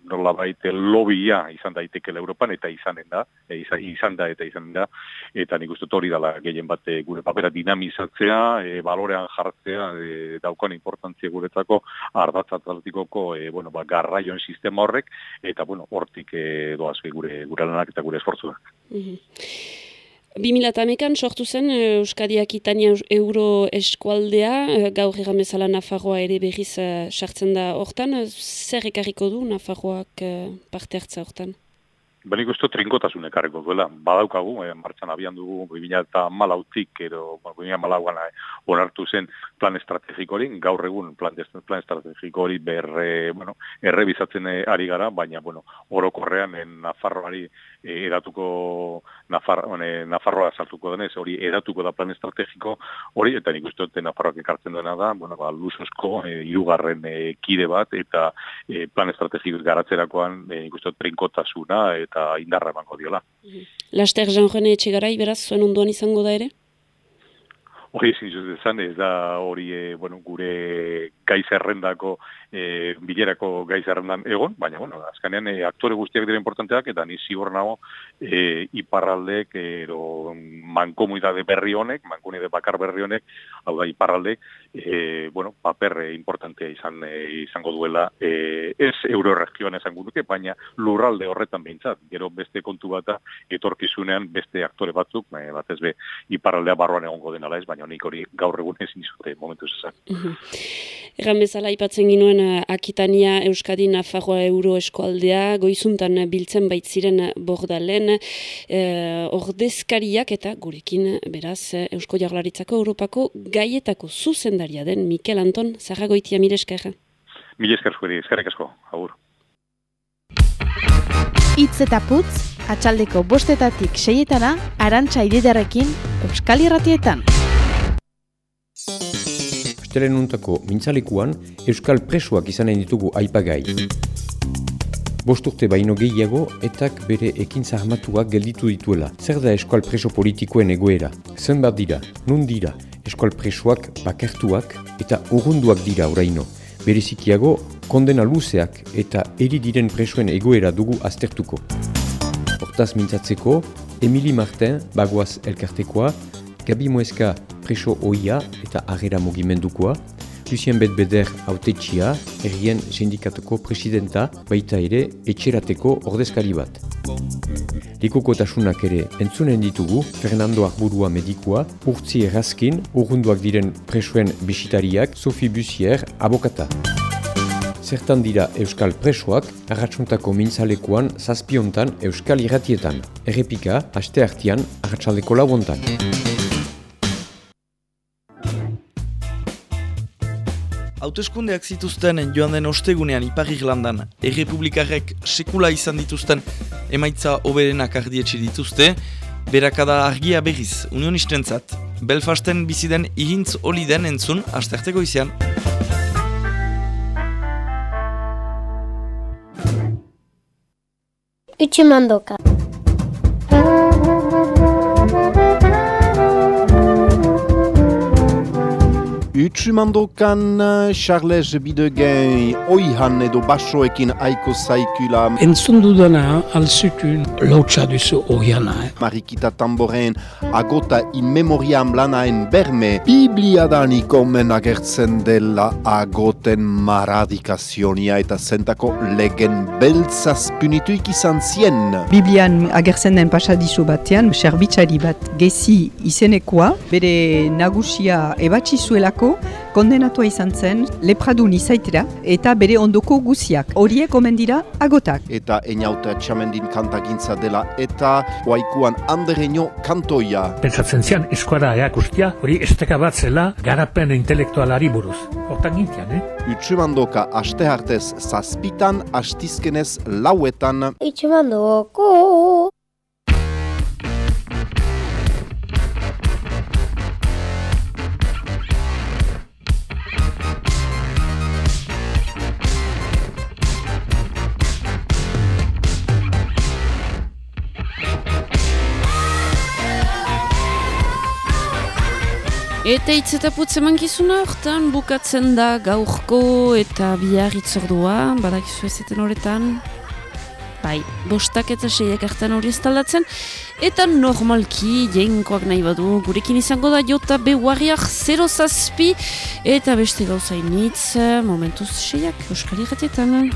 nola baite lobia izan daiteke Europan eta izanen da, e, izan, da eta izan da, eta nik uste hori dela gehien bat e, gure papera dinamizatzea, e, balorean jartzea, e, daukan importantzia guretzako ardatzataltikoko e, bueno, ba, garraioen sistema horrek, eta bueno, hortik e, doaz gure, gure lanak eta gure esfortzuak. Mm 2008an sortu zen eh, Euskadiak Itania euro eskualdea, eh, gaur egan bezala Nafarroa ere berriz eh, sartzen da hortan. Zer ekarriko du Nafarroak parte hartza hortan? Benik uste trinkotasun ekarriko duela. Badaukagu, eh, martxan abian dugu, 2000 eta malautik, edo 2000 malauan eh, onartu zen plan estrategiko hori, gaur egun plan, plan estrategiko hori berre, bueno, errebizatzen ari gara, baina, bueno, orokorrean en Nafarroari edatuko Nafar, one, Nafarroa saltuko denez, hori edatuko da plan estrategiko hori, eta nik uste dute Nafarroak ekartzen duena da, bueno, ba, luzosko, e, irugarren e, kide bat, eta e, plan estrategiko garatzerakoan, e, nik uste trinkotasuna, eta indarra emango diola. Laster Jean René Etxegarai, beraz, zuen onduan izango da ere? Hori ezin zuzezan, ez da hori e, bueno, gure gai zerrendako e, bilerako gai zerrendan egon, baina bueno, azkanean e, aktore guztiak dira importanteak eta ni zigor nago e, iparraldek ero mankomunitate berri honek, mankomunitate bakar berri honek, hau da iparralde, e, bueno, paper e, importantea izan e, izango duela, e, ez euroregioan esango duke, baina lurralde horretan behintzat, gero beste kontu bata etorkizunean beste aktore batzuk, batez be, iparraldea barroan egongo denala ez, baina nik hori gaur egun ezin izute momentu ezak. Egan bezala ipatzen ginuen eh, Akitania Euskadi Nafarroa Euro eskualdea goizuntan biltzen baitziren bordalen eh, ordezkariak eta gurekin beraz Eusko Jaurlaritzako Europako gaietako zuzendaria den Mikel Anton Zarragoitia Mireskerra. Mil esker zueri, eskerrik asko, agur. Itz eta putz, atxaldeko bostetatik seietana, arantxa ididarekin, Euskal Irratietan. Astelenuntako mintzalekuan Euskal presoak izanen ditugu aipagai. Bost urte baino gehiago etak bere ekintza armatuak gelditu dituela. Zer da Euskal preso politikoen egoera? Zenbat dira, nun dira, Euskal presoak bakertuak eta urrunduak dira oraino. Berezikiago, kondena luzeak eta eri diren presoen egoera dugu aztertuko. Hortaz mintzatzeko, Emili Martin, bagoaz elkartekoa, Gabi Moeska preso oia eta agera mugimendukoa, Lucien Betbeder autetxia, errien sindikatuko presidenta, baita ere etxerateko ordezkari bat. Likokotasunak ere entzunen ditugu, Fernando Arburua medikua, Urtzi Errazkin, urrunduak diren presoen bisitariak, Sophie Bussier, abokata. Zertan dira Euskal presoak, arratsuntako mintzalekuan, zazpiontan Euskal irratietan. Errepika, aste hartian, arratsaldeko lauontan. Hauteskundeak zituzten joan den ostegunean Ipar Irlandan errepublikarrek sekula izan dituzten emaitza oberenak ardietxe dituzte, berakada argia berriz unionistentzat, Belfasten biziden ihintz oli den entzun asterteko izan. Utsumandoka. Utsumandokan Charles Bidegen oihan edo basoekin aiko zaikula Entzun dudana alzutun lotxa duzu oiana. Eh? Marikita Tamboren agota inmemoriam lanaen berme Bibliadanik omen agertzen dela agoten maradikazionia eta zentako legen beltzaz punituik izan zien. Biblian agertzen den pasadizo batean, serbitxari bat gezi izenekoa, bere nagusia ebatzi zuelako, kondenatua izan zen lepradun izaitera eta bere ondoko guziak. Horiek omen dira agotak. Eta eniauta txamendin kantagintza dela eta oaikuan andereño kantoia. Pentsatzen zian eskuara eakustia, hori esteka bat zela garapen intelektualari buruz. Hortan gintian, eh? Utsumandoka aste hartez zazpitan, astizkenez lauetan. Utsumandoko. Eta hitz eta putz emankizuna hortan bukatzen da gaurko eta bihar itzordua, badakizu ezeten horretan. Bai, bostak eta seiak hartan hori estaldatzen. Eta normalki jenkoak nahi badu gurekin izango da jota behuariak 0 zazpi eta beste gauzainitz momentuz seiak euskal irratietan.